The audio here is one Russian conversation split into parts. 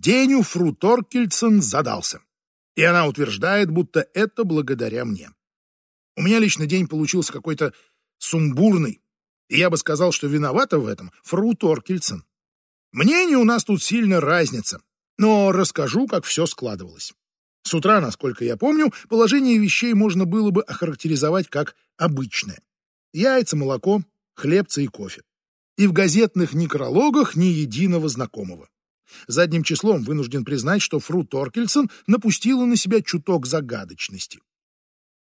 День у Фру Торкельсон задался. И она утверждает, будто это благодаря мне. У меня лично день получился какой-то сумбурный, и я бы сказал, что виновата в этом Фру Торкельсон. Мнение у нас тут сильно разница, но расскажу, как все складывалось. С утра, насколько я помню, положение вещей можно было бы охарактеризовать как обычное. Яйца, молоко, хлебцы и кофе. И в газетных некрологах ни единого знакомого. Задним числом вынужден признать, что Фру Торкельсон напустила на себя чуток загадочности.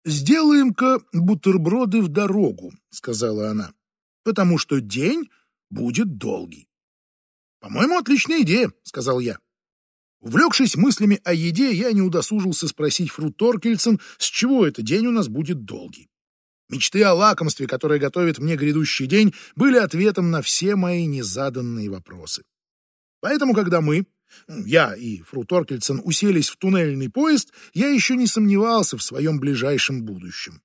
«Сделаем-ка бутерброды в дорогу», — сказала она, — «потому что день будет долгий». «По-моему, отличная идея», — сказал я. Увлекшись мыслями о еде, я не удосужился спросить Фру Торкельсон, с чего этот день у нас будет долгий. Мечты о лакомстве, которое готовит мне грядущий день, были ответом на все мои незаданные вопросы. Поэтому, когда мы, я и Фру Торкельсон, уселись в туннельный поезд, я еще не сомневался в своем ближайшем будущем.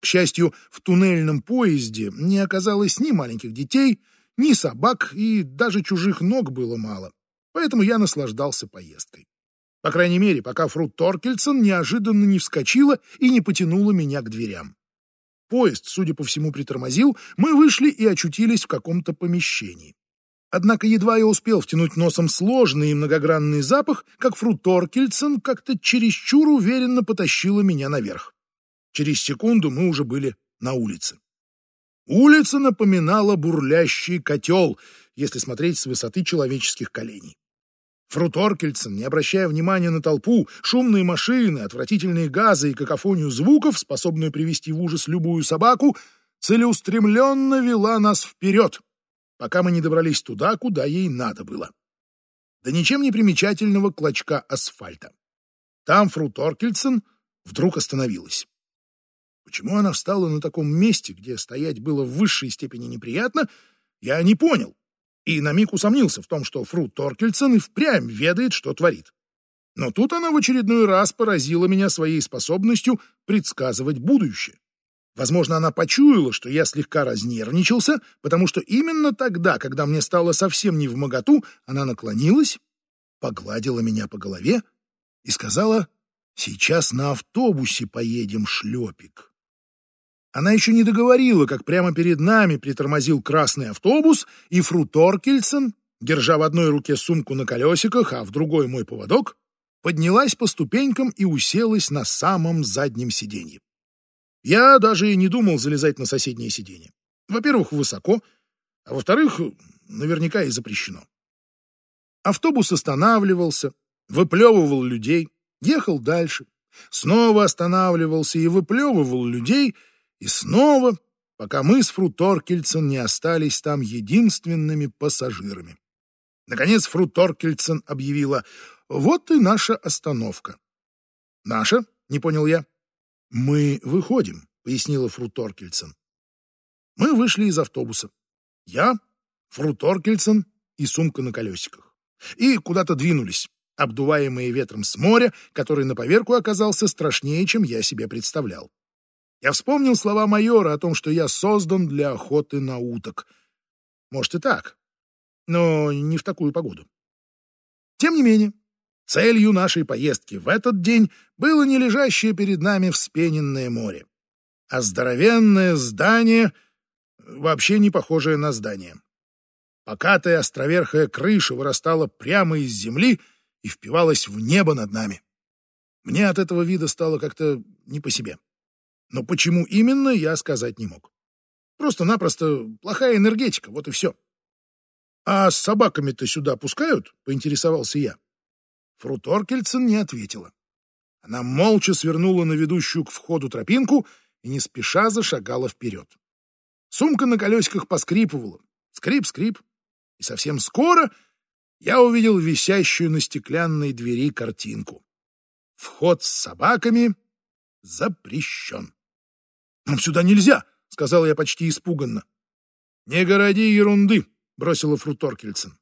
К счастью, в туннельном поезде не оказалось ни маленьких детей, ни собак, и даже чужих ног было мало поэтому я наслаждался поездкой. По крайней мере, пока Фру Торкельсон неожиданно не вскочила и не потянула меня к дверям. Поезд, судя по всему, притормозил, мы вышли и очутились в каком-то помещении. Однако едва я успел втянуть носом сложный и многогранный запах, как Фру Торкельсон как-то чересчур уверенно потащила меня наверх. Через секунду мы уже были на улице. Улица напоминала бурлящий котел, если смотреть с высоты человеческих коленей. Фруторкельсон, не обращая внимания на толпу, шумные машины, отвратительные газы и какофонию звуков, способную привести в ужас любую собаку, целеустремленно вела нас вперед, пока мы не добрались туда, куда ей надо было. До ничем не примечательного клочка асфальта. Там Фру Торкельсон вдруг остановилась. Почему она встала на таком месте, где стоять было в высшей степени неприятно, я не понял и на миг усомнился в том, что Фру Торкельсон и впрямь ведает, что творит. Но тут она в очередной раз поразила меня своей способностью предсказывать будущее. Возможно, она почуяла, что я слегка разнервничался, потому что именно тогда, когда мне стало совсем не в моготу, она наклонилась, погладила меня по голове и сказала, «Сейчас на автобусе поедем, шлепик». Она еще не договорила, как прямо перед нами притормозил красный автобус, и Фру Торкельсон, держа в одной руке сумку на колесиках, а в другой мой поводок, поднялась по ступенькам и уселась на самом заднем сиденье. Я даже и не думал залезать на соседнее сиденье. Во-первых, высоко, а во-вторых, наверняка и запрещено. Автобус останавливался, выплевывал людей, ехал дальше, снова останавливался и выплевывал людей — и снова, пока мы с Фру Торкельсон не остались там единственными пассажирами. Наконец Фру Торкельсон объявила «Вот и наша остановка». «Наша?» — не понял я. «Мы выходим», — пояснила Фру Торкельсон. Мы вышли из автобуса. Я, Фру Торкельсон и сумка на колесиках. И куда-то двинулись, обдуваемые ветром с моря, который на поверку оказался страшнее, чем я себе представлял. Я вспомнил слова майора о том, что я создан для охоты на уток. Может и так, но не в такую погоду. Тем не менее, целью нашей поездки в этот день было не лежащее перед нами вспененное море, а здоровенное здание, вообще не похожее на здание. Покатая островерхая крыша вырастала прямо из земли и впивалась в небо над нами. Мне от этого вида стало как-то не по себе. Но почему именно, я сказать не мог. Просто-напросто плохая энергетика, вот и все. «А с собаками-то сюда пускают?» — поинтересовался я. Фру Торкельсон не ответила. Она молча свернула на ведущую к входу тропинку и не спеша зашагала вперед. Сумка на колесиках поскрипывала. Скрип-скрип. И совсем скоро я увидел висящую на стеклянной двери картинку. Вход с собаками запрещен. «Нам сюда нельзя!» — сказал я почти испуганно. «Не городи ерунды!» — бросила Фру Торкельсон.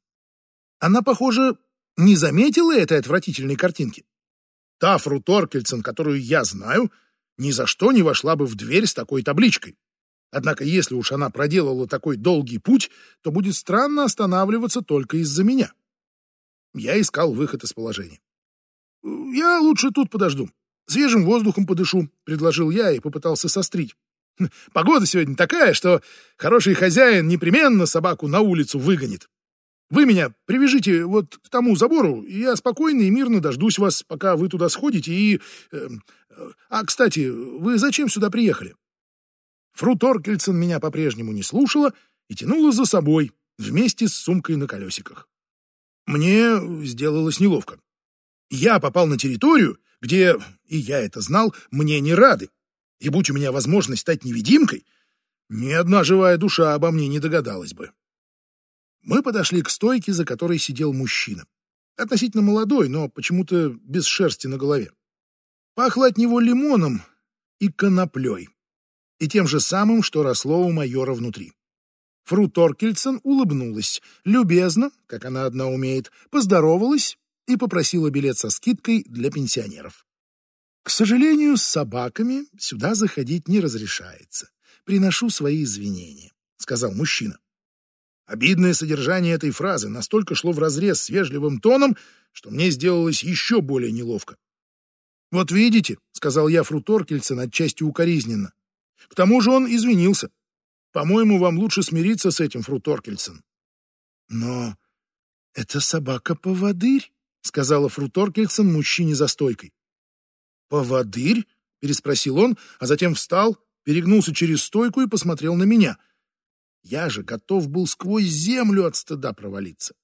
Она, похоже, не заметила этой отвратительной картинки. Та Фру Торкельсон, которую я знаю, ни за что не вошла бы в дверь с такой табличкой. Однако, если уж она проделала такой долгий путь, то будет странно останавливаться только из-за меня. Я искал выход из положения. «Я лучше тут подожду. Свежим воздухом подышу», — предложил я и попытался сострить. «Хм, «Погода сегодня такая, что хороший хозяин непременно собаку на улицу выгонит. Вы меня привяжите вот к тому забору, и я спокойно и мирно дождусь вас, пока вы туда сходите, и... Э, а, кстати, вы зачем сюда приехали?» Фру Торкельсон меня по-прежнему не слушала и тянула за собой вместе с сумкой на колесиках. Мне сделалось неловко. Я попал на территорию, где, и я это знал, мне не рады. И будь у меня возможность стать невидимкой, ни одна живая душа обо мне не догадалась бы. Мы подошли к стойке, за которой сидел мужчина. Относительно молодой, но почему-то без шерсти на голове. Пахло от него лимоном и коноплей. И тем же самым, что росло у майора внутри. Фру Торкельсон улыбнулась, любезно, как она одна умеет, поздоровалась и попросила билет со скидкой для пенсионеров. К сожалению, с собаками сюда заходить не разрешается. Приношу свои извинения, сказал мужчина. Обидное содержание этой фразы настолько шло вразрез с вежливым тоном, что мне сделалось еще более неловко. «Вот видите», — сказал я Фру Торкельсон отчасти укоризненно. «К тому же он извинился. По-моему, вам лучше смириться с этим, Фру Торкельсон». «Но это собака-поводырь», — сказала Фру Торкельсон мужчине за стойкой. «Поводырь?» — переспросил он, а затем встал, перегнулся через стойку и посмотрел на меня — я же готов был сквозь землю от стыда провалиться.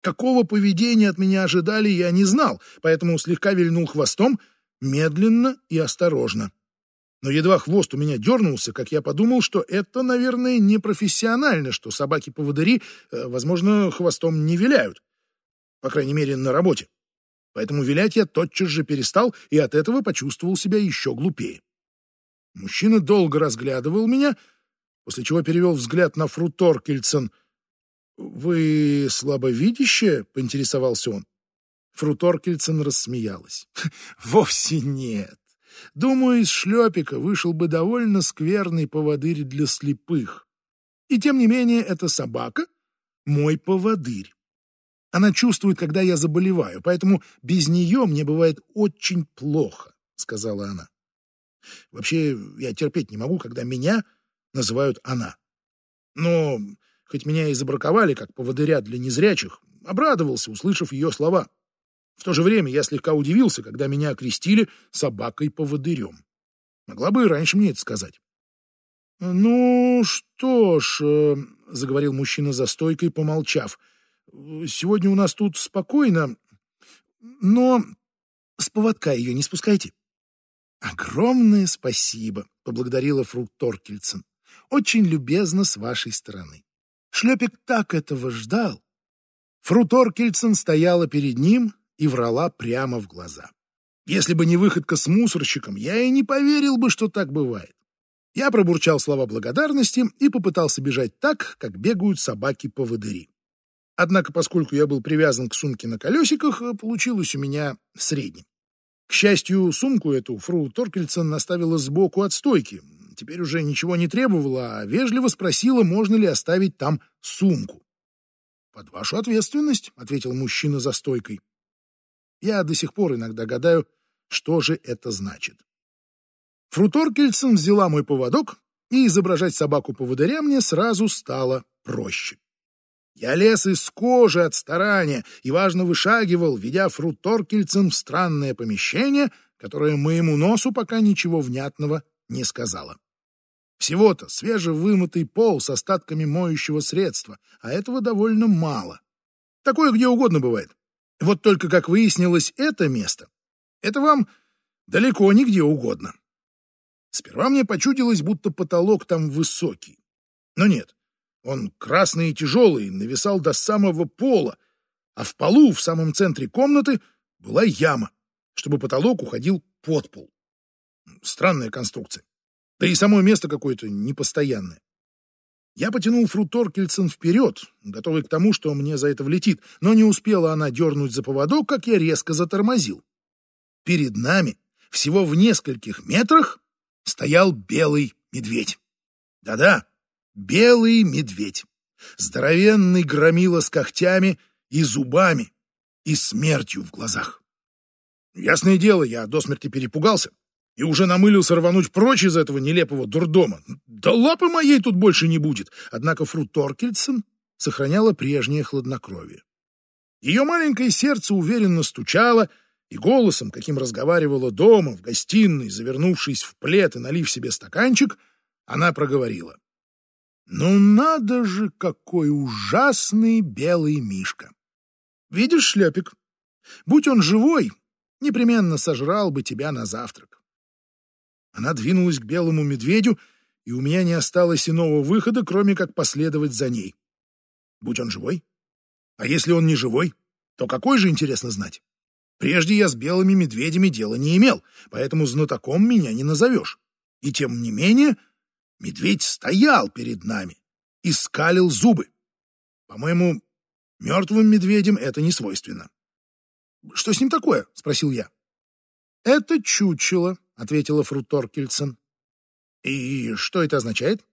Какого поведения от меня ожидали, я не знал, поэтому слегка вильнул хвостом, медленно и осторожно. Но едва хвост у меня дернулся, как я подумал, что это, наверное, непрофессионально, что собаки-поводыри, э, возможно, хвостом не виляют. По крайней мере, на работе. Поэтому вилять я тотчас же перестал и от этого почувствовал себя еще глупее. Мужчина долго разглядывал меня, после чего перевел взгляд на Фру Торкельсон. «Вы слабовидящая?» — поинтересовался он. Фру Торкельсон рассмеялась. «Вовсе нет. Думаю, из шлепика вышел бы довольно скверный поводырь для слепых. И тем не менее, эта собака — мой поводырь. Она чувствует, когда я заболеваю, поэтому без нее мне бывает очень плохо», — сказала она. «Вообще, я терпеть не могу, когда меня называют «она». Но, хоть меня и забраковали как поводыря для незрячих, обрадовался, услышав ее слова. В то же время я слегка удивился, когда меня окрестили собакой-поводырем. Могла бы и раньше мне это сказать. «Ну что ж», э, — заговорил мужчина за стойкой, помолчав, — «сегодня у нас тут спокойно, но с поводка ее не спускайте». «Огромное спасибо», — поблагодарила Фрукт Торкельсон. Очень любезно с вашей стороны. Шлепик так этого ждал. Фру Торкельсон стояла перед ним и врала прямо в глаза. Если бы не выходка с мусорщиком, я и не поверил бы, что так бывает. Я пробурчал слова благодарности и попытался бежать так, как бегают собаки-поводыри. Однако, поскольку я был привязан к сумке на колесиках, получилось у меня средним. К счастью, сумку эту фру Торкельсон наставила сбоку от стойки, теперь уже ничего не требовала, а вежливо спросила, можно ли оставить там сумку. «Под вашу ответственность», — ответил мужчина за стойкой. Я до сих пор иногда гадаю, что же это значит. Фруторкельсон взяла мой поводок, и изображать собаку-поводыря мне сразу стало проще. Я лез из кожи от старания и важно вышагивал, ведя Фруторкельсон в странное помещение, которое моему носу пока ничего внятного не сказала. Всего-то свежевымытый пол с остатками моющего средства, а этого довольно мало. Такое где угодно бывает. Вот только, как выяснилось, это место — это вам далеко не где угодно. Сперва мне почудилось, будто потолок там высокий. Но нет, он красный и тяжелый, нависал до самого пола, а в полу, в самом центре комнаты, была яма, чтобы потолок уходил под пол. Странная конструкция. Да и само место какое-то непостоянное. Я потянул Фру Торкельсон вперед, готовый к тому, что мне за это влетит, но не успела она дернуть за поводок, как я резко затормозил. Перед нами, всего в нескольких метрах, стоял белый медведь. Да-да, белый медведь. Здоровенный громила с когтями и зубами. и смертью в глазах. Ясное дело, я до смерти перепугался и уже намылился рвануть прочь из этого нелепого дурдома. Да лапы моей тут больше не будет. Однако фру Торкельсон сохраняла прежнее хладнокровие. Ее маленькое сердце уверенно стучало, и голосом, каким разговаривала дома, в гостиной, завернувшись в плед и налив себе стаканчик, она проговорила. «Ну надо же, какой ужасный белый мишка! Видишь, шлепик, будь он живой, непременно сожрал бы тебя на завтрак. Она двинулась к белому медведю, и у меня не осталось иного выхода, кроме как последовать за ней. Будь он живой? А если он не живой, то какой же, интересно знать? Прежде я с белыми медведями дела не имел, поэтому знатоком меня не назовешь. И тем не менее, медведь стоял перед нами и скалил зубы. По-моему, мертвым медведям это не свойственно. «Что с ним такое?» — спросил я. «Это чучело», — ответила Фру Торкельсон. «И что это означает?»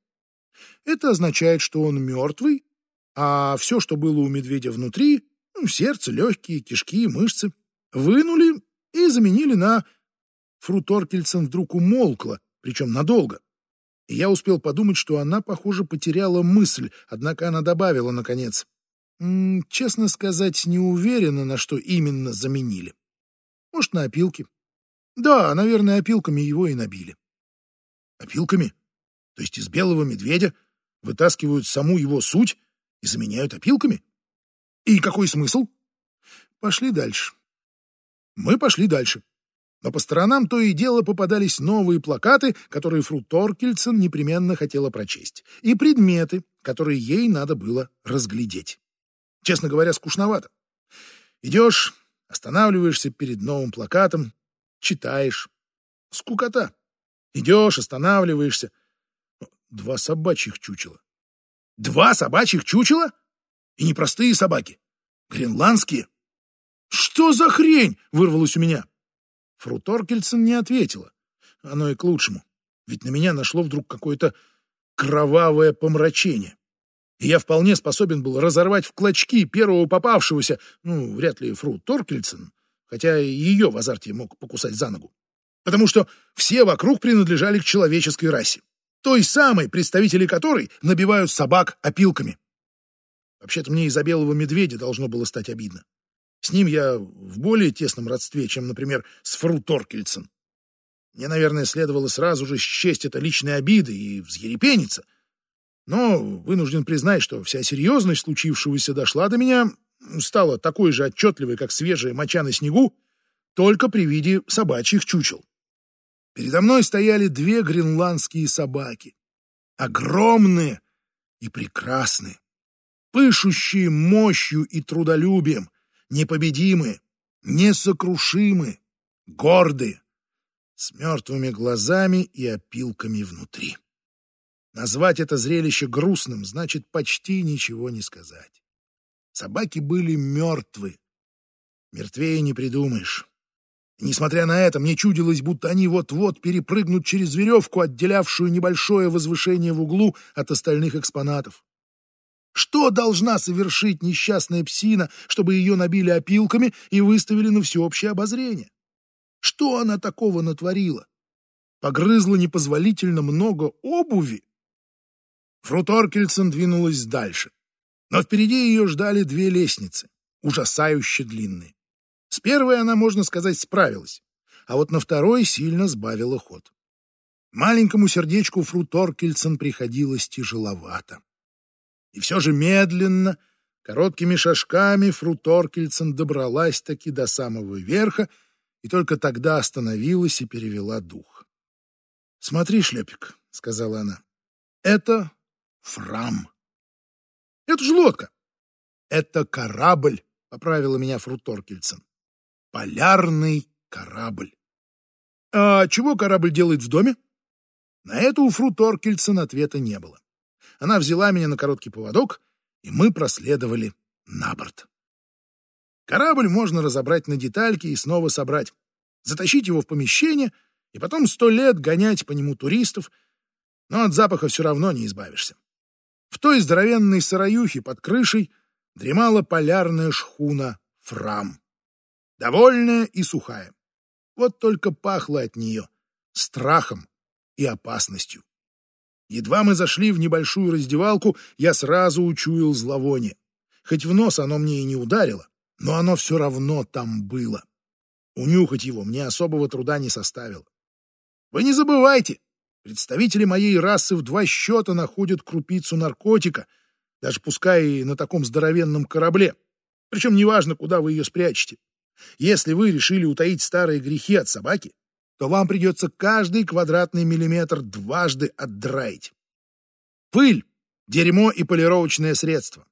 «Это означает, что он мертвый, а все, что было у медведя внутри, ну, сердце, легкие, кишки, мышцы, вынули и заменили на...» Фру Торкельсон вдруг умолкла, причем надолго. Я успел подумать, что она, похоже, потеряла мысль, однако она добавила, наконец, «М -м, «Честно сказать, не уверена, на что именно заменили. Может, на опилки. Да, наверное, опилками его и набили. Опилками? То есть из белого медведя вытаскивают саму его суть и заменяют опилками? И какой смысл? Пошли дальше. Мы пошли дальше. Но по сторонам то и дело попадались новые плакаты, которые Фру Торкельсон непременно хотела прочесть, и предметы, которые ей надо было разглядеть. Честно говоря, скучновато. Идешь, останавливаешься перед новым плакатом, читаешь. Скукота. Идешь, останавливаешься. Два собачьих чучела. Два собачьих чучела? И не простые собаки. Гренландские. Что за хрень? Вырвалось у меня. Фру Торкельсон не ответила. Оно и к лучшему. Ведь на меня нашло вдруг какое-то кровавое помрачение. И я вполне способен был разорвать в клочки первого попавшегося, ну, вряд ли Фру Торкельсон, хотя и ее в азарте мог покусать за ногу. Потому что все вокруг принадлежали к человеческой расе, той самой, представители которой набивают собак опилками. Вообще-то мне из-за белого медведя должно было стать обидно. С ним я в более тесном родстве, чем, например, с Фру Торкельсон. Мне, наверное, следовало сразу же счесть это личной обидой и взъерепениться. Но вынужден признать, что вся серьезность случившегося дошла до меня стала такой же отчетливой, как свежая моча на снегу, только при виде собачьих чучел. Передо мной стояли две гренландские собаки, огромные и прекрасные, пышущие мощью и трудолюбием, непобедимые, несокрушимые, гордые, с мертвыми глазами и опилками внутри. Назвать это зрелище грустным значит почти ничего не сказать. Собаки были мертвы. Мертвее не придумаешь. И, несмотря на это, мне чудилось, будто они вот-вот перепрыгнут через веревку, отделявшую небольшое возвышение в углу от остальных экспонатов. Что должна совершить несчастная псина, чтобы ее набили опилками и выставили на всеобщее обозрение? Что она такого натворила? Погрызла непозволительно много обуви? Фру двинулась дальше. Но впереди ее ждали две лестницы, ужасающе длинные. С первой она, можно сказать, справилась, а вот на второй сильно сбавила ход. Маленькому сердечку Фру Торкельсон приходилось тяжеловато. И все же медленно, короткими шажками Фру Торкельсон добралась-таки до самого верха и только тогда остановилась и перевела дух. «Смотри, шлепик», — сказала она, — «это Фрам». Это же лодка. Это корабль, поправила меня Фруторкельсон. Полярный корабль. А чего корабль делает в доме? На это у Фруторкельсон ответа не было. Она взяла меня на короткий поводок, и мы проследовали на борт. Корабль можно разобрать на детальки и снова собрать, затащить его в помещение и потом сто лет гонять по нему туристов, но от запаха все равно не избавишься. В той здоровенной сыроюхе под крышей дремала полярная шхуна «Фрам». довольная и сухая. Вот только пахло от нее страхом и опасностью. Едва мы зашли в небольшую раздевалку, я сразу учуял зловоние. Хоть в нос оно мне и не ударило, но оно все равно там было. Унюхать его мне особого труда не составило. Вы не забывайте, представители моей расы в два счета находят крупицу наркотика, даже пускай и на таком здоровенном корабле. Причем неважно, куда вы ее спрячете. Если вы решили утаить старые грехи от собаки, то вам придется каждый квадратный миллиметр дважды отдраить. Пыль, дерьмо и полировочное средство.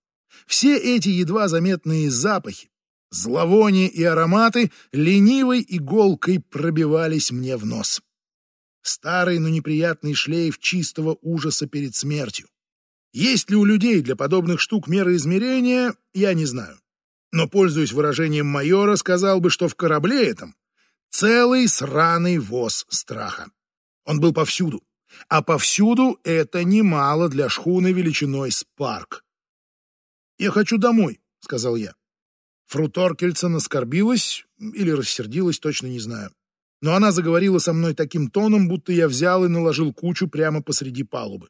Все эти едва заметные запахи, зловония и ароматы ленивой иголкой пробивались мне в нос. Старый, но неприятный шлейф чистого ужаса перед смертью. Есть ли у людей для подобных штук меры измерения, я не знаю. Но, пользуясь выражением майора, сказал бы, что в корабле этом целый сраный воз страха. Он был повсюду. А повсюду это немало для шхуны величиной с парк. «Я хочу домой», — сказал я. Фру Торкельсон оскорбилась или рассердилась, точно не знаю. Но она заговорила со мной таким тоном, будто я взял и наложил кучу прямо посреди палубы.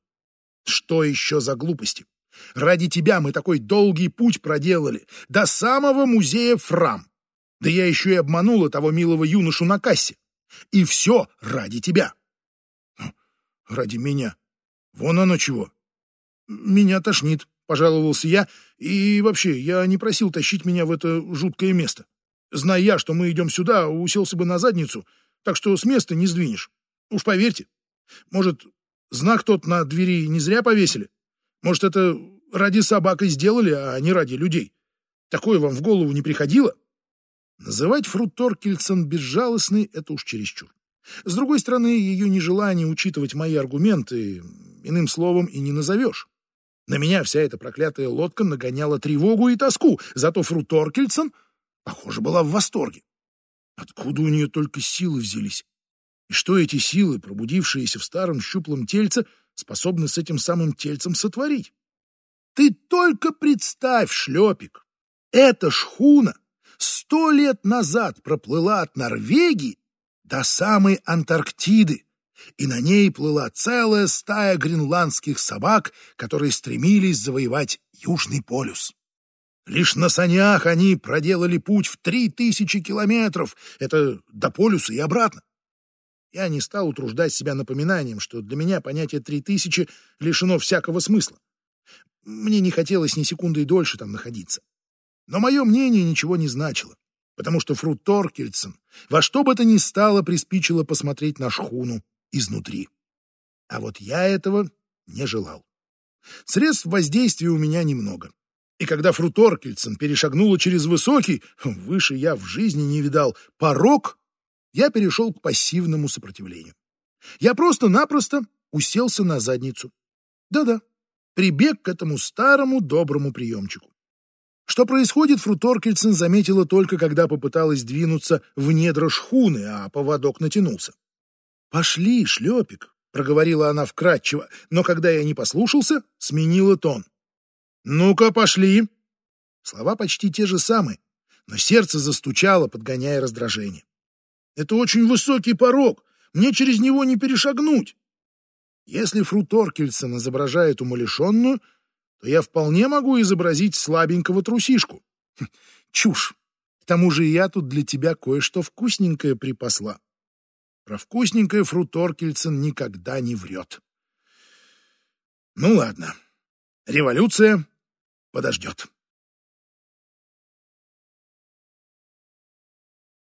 Что еще за глупости? Ради тебя мы такой долгий путь проделали, до самого музея Фрам. Да я еще и обманула того милого юношу на кассе. И все ради тебя. Ради меня. Вон оно чего. Меня тошнит, пожаловался я, и вообще, я не просил тащить меня в это жуткое место. Зная я, что мы идем сюда, уселся бы на задницу, так что с места не сдвинешь. Уж поверьте. Может, знак тот на двери не зря повесили? Может, это ради собак и сделали, а не ради людей? Такое вам в голову не приходило? Называть Фру Торкельсон безжалостной — это уж чересчур. С другой стороны, ее нежелание учитывать мои аргументы иным словом и не назовешь. На меня вся эта проклятая лодка нагоняла тревогу и тоску, зато Фру Торкельсон, похоже, была в восторге. Откуда у нее только силы взялись? И что эти силы, пробудившиеся в старом щуплом тельце, способны с этим самым тельцем сотворить? Ты только представь, шлепик, эта шхуна сто лет назад проплыла от Норвегии до самой Антарктиды, и на ней плыла целая стая гренландских собак, которые стремились завоевать Южный полюс. Лишь на санях они проделали путь в три тысячи километров, это до полюса и обратно. Я не стал утруждать себя напоминанием, что для меня понятие три тысячи лишено всякого смысла. Мне не хотелось ни секунды и дольше там находиться. Но мое мнение ничего не значило, потому что Фру Торкельсон во что бы то ни стало приспичило посмотреть на шхуну изнутри. А вот я этого не желал. Средств воздействия у меня немного. И когда Фру Торкельсон перешагнула через высокий, выше я в жизни не видал, порог, я перешел к пассивному сопротивлению. Я просто-напросто уселся на задницу. Да-да, прибег к этому старому доброму приемчику. Что происходит, Фру Торкельсон заметила только, когда попыталась двинуться в недра шхуны, а поводок натянулся. «Пошли, шлепик», — проговорила она вкратчиво, но когда я не послушался, сменила тон. «Ну-ка, пошли!» Слова почти те же самые, но сердце застучало, подгоняя раздражение. «Это очень высокий порог, мне через него не перешагнуть!» Если Фру Торкельсон изображает умалишенную, то я вполне могу изобразить слабенького трусишку. Хм, чушь. К тому же я тут для тебя кое-что вкусненькое припасла. Про вкусненькое Фру Торкельсон никогда не врет. Ну ладно. Революция подождет.